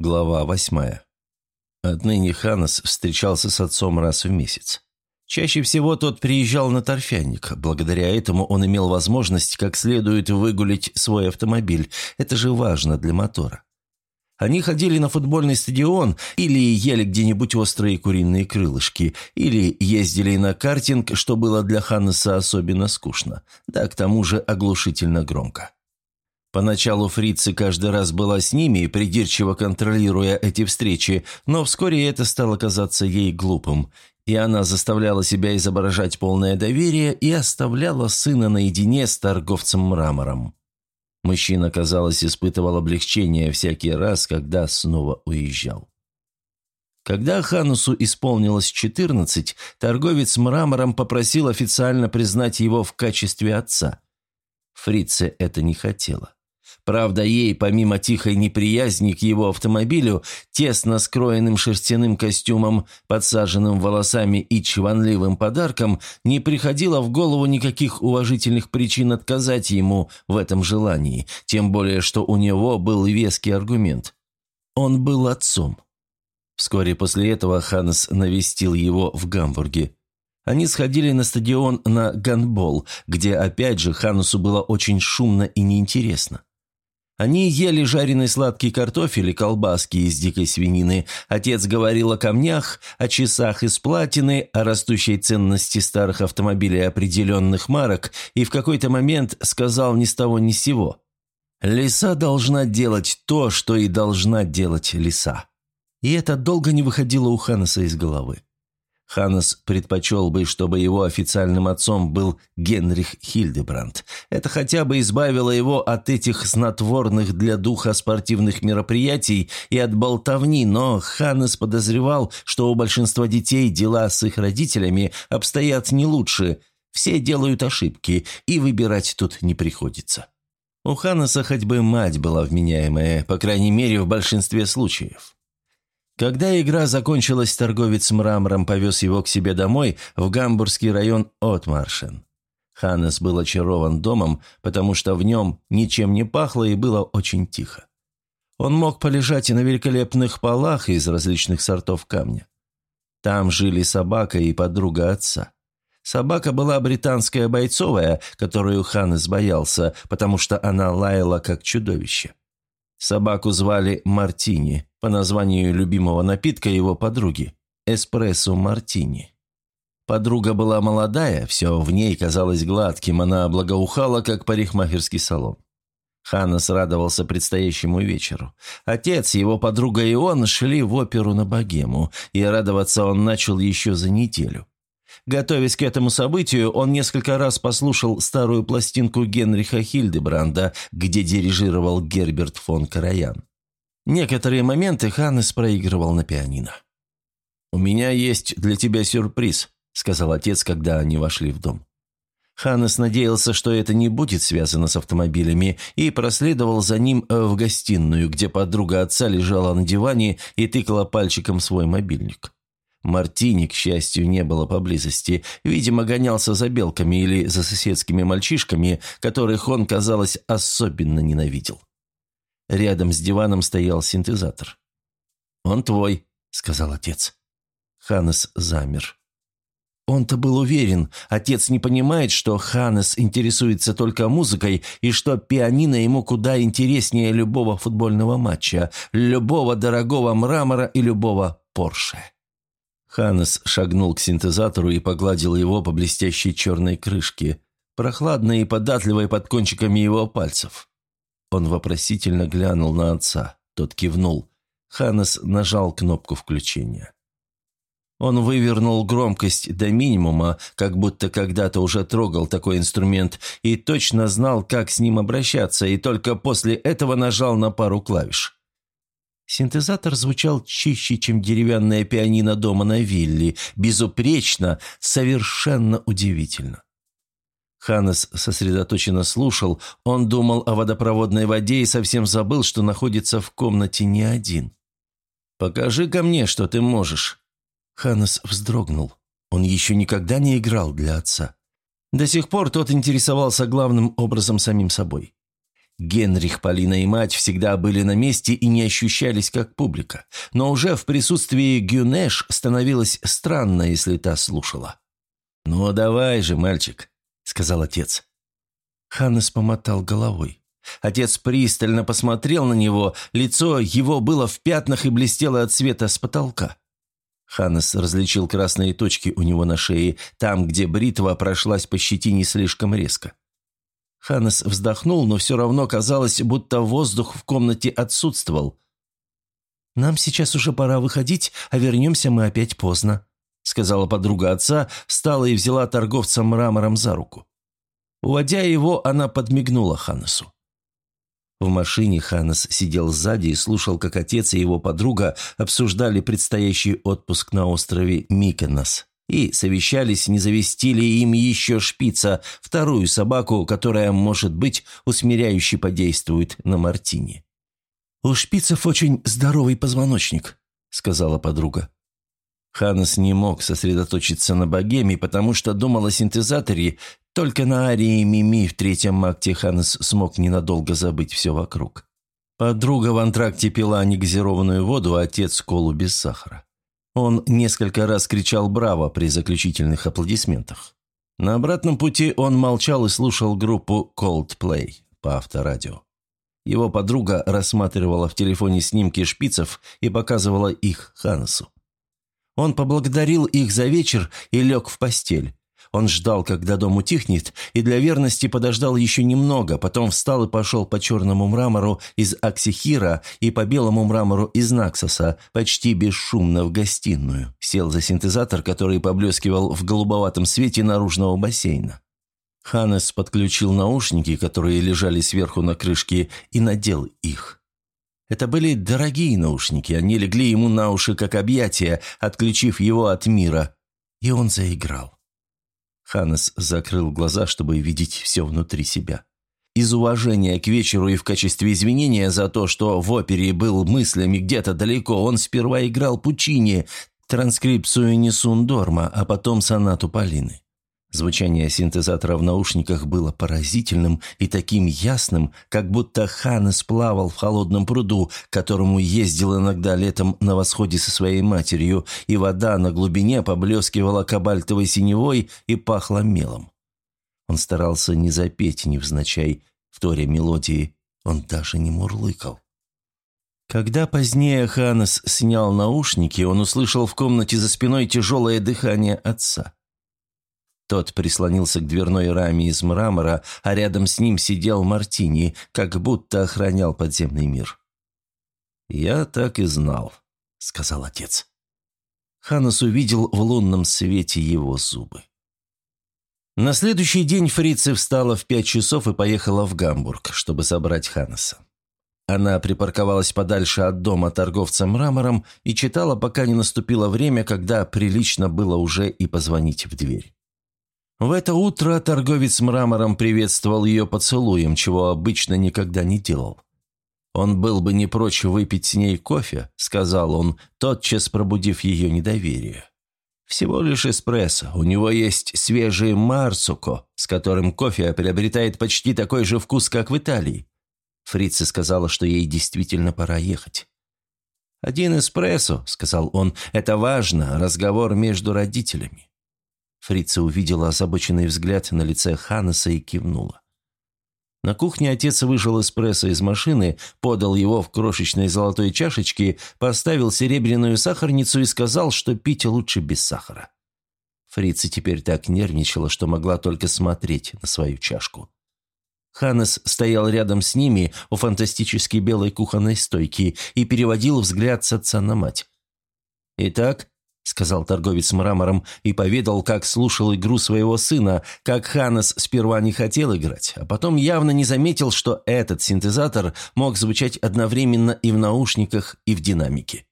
Глава восьмая. Отныне Ханас встречался с отцом раз в месяц. Чаще всего тот приезжал на торфяник. Благодаря этому он имел возможность как следует выгулить свой автомобиль. Это же важно для мотора. Они ходили на футбольный стадион или ели где-нибудь острые куриные крылышки, или ездили на картинг, что было для Ханнеса особенно скучно, да к тому же оглушительно громко. Поначалу фрицы каждый раз была с ними, придирчиво контролируя эти встречи, но вскоре это стало казаться ей глупым, и она заставляла себя изображать полное доверие и оставляла сына наедине с торговцем мрамором. Мужчина, казалось, испытывал облегчение всякий раз, когда снова уезжал. Когда Ханусу исполнилось 14, торговец мрамором попросил официально признать его в качестве отца. Фрице это не хотела. Правда, ей, помимо тихой неприязни к его автомобилю, тесно скроенным шерстяным костюмом, подсаженным волосами и чванливым подарком, не приходило в голову никаких уважительных причин отказать ему в этом желании, тем более, что у него был веский аргумент. Он был отцом. Вскоре после этого Ханнес навестил его в Гамбурге. Они сходили на стадион на гандбол, где, опять же, Ханусу было очень шумно и неинтересно. Они ели жареный сладкий картофель и колбаски из дикой свинины. Отец говорил о камнях, о часах из платины, о растущей ценности старых автомобилей определенных марок и в какой-то момент сказал ни с того ни с сего. «Лиса должна делать то, что и должна делать лиса». И это долго не выходило у Ханнеса из головы. Ханнес предпочел бы, чтобы его официальным отцом был Генрих Хильдебранд. Это хотя бы избавило его от этих снотворных для духа спортивных мероприятий и от болтовни, но Ханнес подозревал, что у большинства детей дела с их родителями обстоят не лучше. Все делают ошибки, и выбирать тут не приходится. У Ханнеса хоть бы мать была вменяемая, по крайней мере, в большинстве случаев. Когда игра закончилась, торговец мрамором повез его к себе домой в гамбургский район Отмаршен. Ханнес был очарован домом, потому что в нем ничем не пахло и было очень тихо. Он мог полежать и на великолепных полах из различных сортов камня. Там жили собака и подруга отца. Собака была британская бойцовая, которую Ханнес боялся, потому что она лаяла как чудовище. Собаку звали Мартини, по названию любимого напитка его подруги – эспрессо мартини. Подруга была молодая, все в ней казалось гладким, она благоухала, как парикмахерский салон. Ханнес радовался предстоящему вечеру. Отец, его подруга и он шли в оперу на богему, и радоваться он начал еще за неделю. Готовясь к этому событию, он несколько раз послушал старую пластинку Генриха Хильдебранда, где дирижировал Герберт фон Караян. Некоторые моменты Ханнес проигрывал на пианино. «У меня есть для тебя сюрприз», — сказал отец, когда они вошли в дом. Ханнес надеялся, что это не будет связано с автомобилями, и проследовал за ним э, в гостиную, где подруга отца лежала на диване и тыкала пальчиком свой мобильник. Мартини, к счастью, не было поблизости. Видимо, гонялся за белками или за соседскими мальчишками, которых он, казалось, особенно ненавидел. Рядом с диваном стоял синтезатор. «Он твой», — сказал отец. Ханнес замер. Он-то был уверен, отец не понимает, что Ханнес интересуется только музыкой и что пианино ему куда интереснее любого футбольного матча, любого дорогого мрамора и любого Порше. Ханнес шагнул к синтезатору и погладил его по блестящей черной крышке, прохладной и податливой под кончиками его пальцев. Он вопросительно глянул на отца. Тот кивнул. Ханнес нажал кнопку включения. Он вывернул громкость до минимума, как будто когда-то уже трогал такой инструмент и точно знал, как с ним обращаться, и только после этого нажал на пару клавиш. Синтезатор звучал чище, чем деревянная пианино дома на вилле, безупречно, совершенно удивительно. Ханнес сосредоточенно слушал, он думал о водопроводной воде и совсем забыл, что находится в комнате не один. покажи ко мне, что ты можешь». Ханнес вздрогнул. Он еще никогда не играл для отца. До сих пор тот интересовался главным образом самим собой. Генрих, Полина и мать всегда были на месте и не ощущались как публика. Но уже в присутствии Гюнеш становилось странно, если та слушала. «Ну, давай же, мальчик», — сказал отец. Ханнес помотал головой. Отец пристально посмотрел на него, лицо его было в пятнах и блестело от света с потолка. Ханнес различил красные точки у него на шее, там, где бритва прошлась по щетине слишком резко. Ханнес вздохнул, но все равно казалось, будто воздух в комнате отсутствовал. «Нам сейчас уже пора выходить, а вернемся мы опять поздно», сказала подруга отца, встала и взяла торговца мрамором за руку. Уводя его, она подмигнула Ханнесу. В машине Ханнес сидел сзади и слушал, как отец и его подруга обсуждали предстоящий отпуск на острове Микенос и совещались, не завести ли им еще шпица, вторую собаку, которая, может быть, усмиряюще подействует на Мартине. «У шпицев очень здоровый позвоночник», — сказала подруга. Ханнес не мог сосредоточиться на богеме, потому что думал о синтезаторе, только на арии Мими в третьем акте Ханнес смог ненадолго забыть все вокруг. Подруга в антракте пила негазированную воду, а отец – колу без сахара. Он несколько раз кричал «Браво!» при заключительных аплодисментах. На обратном пути он молчал и слушал группу Coldplay по авторадио. Его подруга рассматривала в телефоне снимки шпицев и показывала их Ханнесу. Он поблагодарил их за вечер и лег в постель. Он ждал, когда дом утихнет, и для верности подождал еще немного, потом встал и пошел по черному мрамору из Аксихира и по белому мрамору из Наксоса, почти бесшумно в гостиную. Сел за синтезатор, который поблескивал в голубоватом свете наружного бассейна. Ханес подключил наушники, которые лежали сверху на крышке, и надел их. Это были дорогие наушники, они легли ему на уши как объятия, отключив его от мира, и он заиграл. Ханнес закрыл глаза, чтобы видеть все внутри себя. Из уважения к вечеру и в качестве извинения за то, что в опере был мыслями где-то далеко, он сперва играл Пучини, транскрипцию Несун Дорма, а потом сонату Полины. Звучание синтезатора в наушниках было поразительным и таким ясным, как будто Ханес плавал в холодном пруду, к которому ездил иногда летом на восходе со своей матерью, и вода на глубине поблескивала кабальтовой синевой и пахла мелом. Он старался не запеть невзначай, в торе мелодии, он даже не мурлыкал. Когда позднее Ханес снял наушники, он услышал в комнате за спиной тяжелое дыхание отца. Тот прислонился к дверной раме из мрамора, а рядом с ним сидел Мартини, как будто охранял подземный мир. «Я так и знал», — сказал отец. Ханус увидел в лунном свете его зубы. На следующий день фрица встала в пять часов и поехала в Гамбург, чтобы собрать Ханнеса. Она припарковалась подальше от дома торговца мрамором и читала, пока не наступило время, когда прилично было уже и позвонить в дверь. В это утро торговец мрамором приветствовал ее поцелуем, чего обычно никогда не делал. «Он был бы не прочь выпить с ней кофе», — сказал он, тотчас пробудив ее недоверие. «Всего лишь эспрессо. У него есть свежий марсуко, с которым кофе приобретает почти такой же вкус, как в Италии». Фрица сказала, что ей действительно пора ехать. «Один эспрессо», — сказал он, — «это важно, разговор между родителями». Фрица увидела озабоченный взгляд на лице Ханнеса и кивнула. На кухне отец вышел эспрессо из машины, подал его в крошечной золотой чашечке, поставил серебряную сахарницу и сказал, что пить лучше без сахара. Фрица теперь так нервничала, что могла только смотреть на свою чашку. Ханнес стоял рядом с ними у фантастически белой кухонной стойки и переводил взгляд с отца на мать. «Итак, — сказал торговец мрамором и поведал, как слушал игру своего сына, как Ханнес сперва не хотел играть, а потом явно не заметил, что этот синтезатор мог звучать одновременно и в наушниках, и в динамике.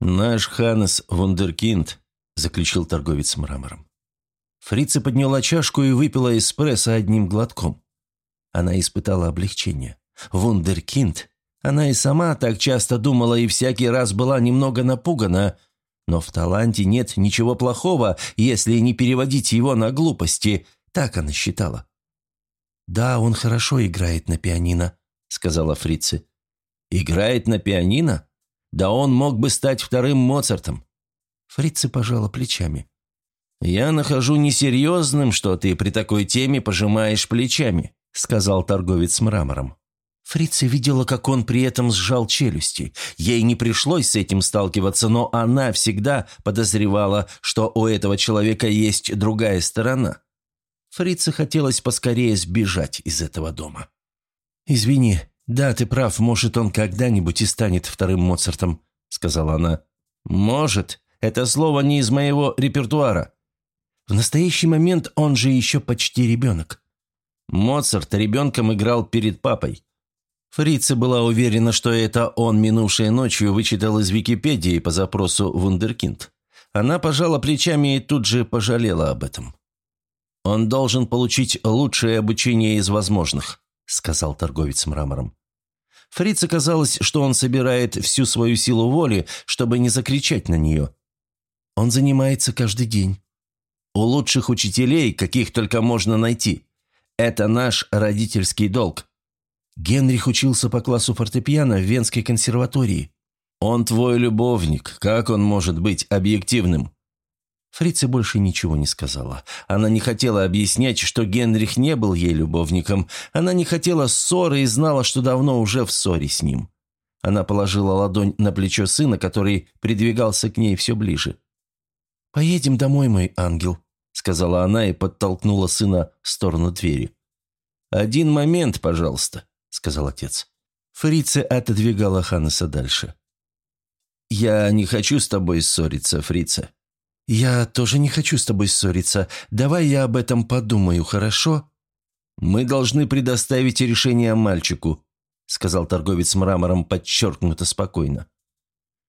«Наш Ханнес вундеркинд», — заключил торговец мрамором. Фрица подняла чашку и выпила эспрессо одним глотком. Она испытала облегчение. «Вундеркинд». Она и сама так часто думала и всякий раз была немного напугана — но в таланте нет ничего плохого, если не переводить его на глупости, так она считала. «Да, он хорошо играет на пианино», сказала фрицы. «Играет на пианино? Да он мог бы стать вторым Моцартом». Фрицы пожала плечами. «Я нахожу несерьезным, что ты при такой теме пожимаешь плечами», сказал торговец мрамором. Фрица видела, как он при этом сжал челюсти. Ей не пришлось с этим сталкиваться, но она всегда подозревала, что у этого человека есть другая сторона. Фрице хотелось поскорее сбежать из этого дома. «Извини, да, ты прав, может, он когда-нибудь и станет вторым Моцартом», — сказала она. «Может. Это слово не из моего репертуара». В настоящий момент он же еще почти ребенок. Моцарт ребенком играл перед папой. Фрица была уверена, что это он минувшей ночью вычитал из Википедии по запросу «Вундеркинд». Она пожала плечами и тут же пожалела об этом. «Он должен получить лучшее обучение из возможных», — сказал торговец мрамором. Фрице казалось, что он собирает всю свою силу воли, чтобы не закричать на нее. Он занимается каждый день. У лучших учителей, каких только можно найти. Это наш родительский долг. Генрих учился по классу фортепиано в Венской консерватории. Он твой любовник. Как он может быть объективным? Фрице больше ничего не сказала. Она не хотела объяснять, что Генрих не был ей любовником. Она не хотела ссоры и знала, что давно уже в ссоре с ним. Она положила ладонь на плечо сына, который придвигался к ней все ближе. «Поедем домой, мой ангел», — сказала она и подтолкнула сына в сторону двери. «Один момент, пожалуйста», — сказал отец. Фрице отодвигала Ханнеса дальше. «Я не хочу с тобой ссориться, Фрице», «Я тоже не хочу с тобой ссориться. Давай я об этом подумаю, хорошо?» «Мы должны предоставить решение мальчику», — сказал торговец мрамором подчеркнуто спокойно.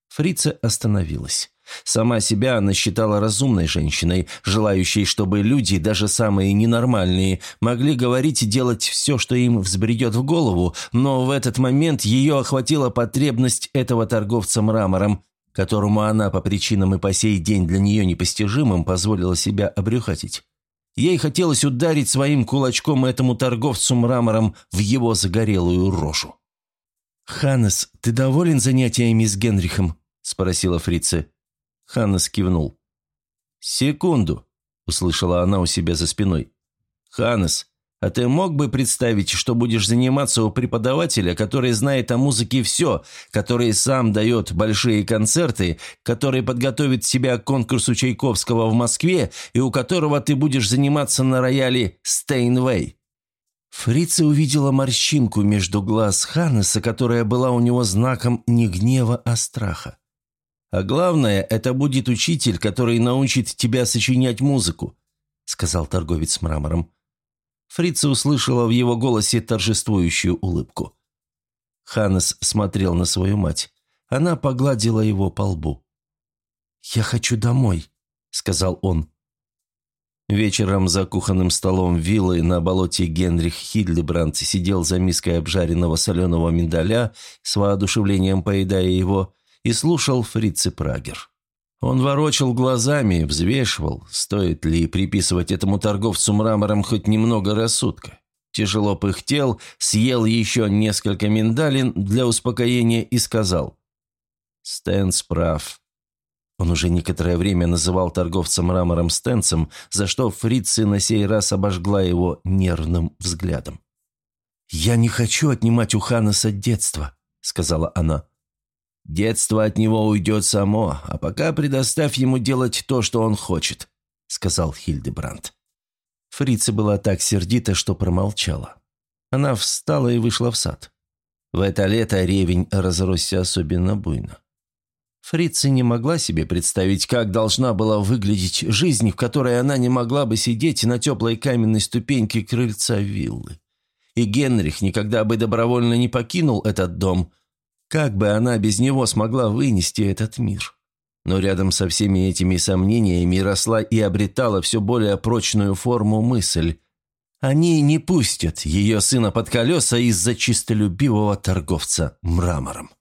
Фрица остановилась. Сама себя она считала разумной женщиной, желающей, чтобы люди, даже самые ненормальные, могли говорить и делать все, что им взбредет в голову, но в этот момент ее охватила потребность этого торговца мрамором, которому она по причинам и по сей день для нее непостижимым позволила себя обрюхатить. Ей хотелось ударить своим кулачком этому торговцу мрамором в его загорелую рожу. «Ханнес, ты доволен занятиями с Генрихом?» – спросила фрица. Ханнес кивнул. «Секунду», – услышала она у себя за спиной. «Ханнес, а ты мог бы представить, что будешь заниматься у преподавателя, который знает о музыке все, который сам дает большие концерты, который подготовит себя к конкурсу Чайковского в Москве и у которого ты будешь заниматься на рояле «Стейнвей»?» Фрица увидела морщинку между глаз Ханнеса, которая была у него знаком не гнева, а страха. «А главное, это будет учитель, который научит тебя сочинять музыку», — сказал торговец мрамором. Фрица услышала в его голосе торжествующую улыбку. Ханнес смотрел на свою мать. Она погладила его по лбу. «Я хочу домой», — сказал он. Вечером за кухонным столом виллы на болоте Генрих Хидлебрандт сидел за миской обжаренного соленого миндаля, с воодушевлением поедая его, и слушал фрицы Прагер. Он ворочал глазами, взвешивал, стоит ли приписывать этому торговцу мрамором хоть немного рассудка. Тяжело пыхтел, съел еще несколько миндалин для успокоения и сказал. «Стэнс прав». Он уже некоторое время называл торговца мрамором Стэнсом, за что фрицы на сей раз обожгла его нервным взглядом. «Я не хочу отнимать у Ханнеса детства», — сказала она. «Детство от него уйдет само, а пока предоставь ему делать то, что он хочет», — сказал Хильдебранд. Фрица была так сердита, что промолчала. Она встала и вышла в сад. В это лето ревень разросся особенно буйно. Фрица не могла себе представить, как должна была выглядеть жизнь, в которой она не могла бы сидеть на теплой каменной ступеньке крыльца виллы. И Генрих никогда бы добровольно не покинул этот дом, как бы она без него смогла вынести этот мир? Но рядом со всеми этими сомнениями росла и обретала все более прочную форму мысль. Они не пустят ее сына под колеса из-за чистолюбивого торговца мрамором.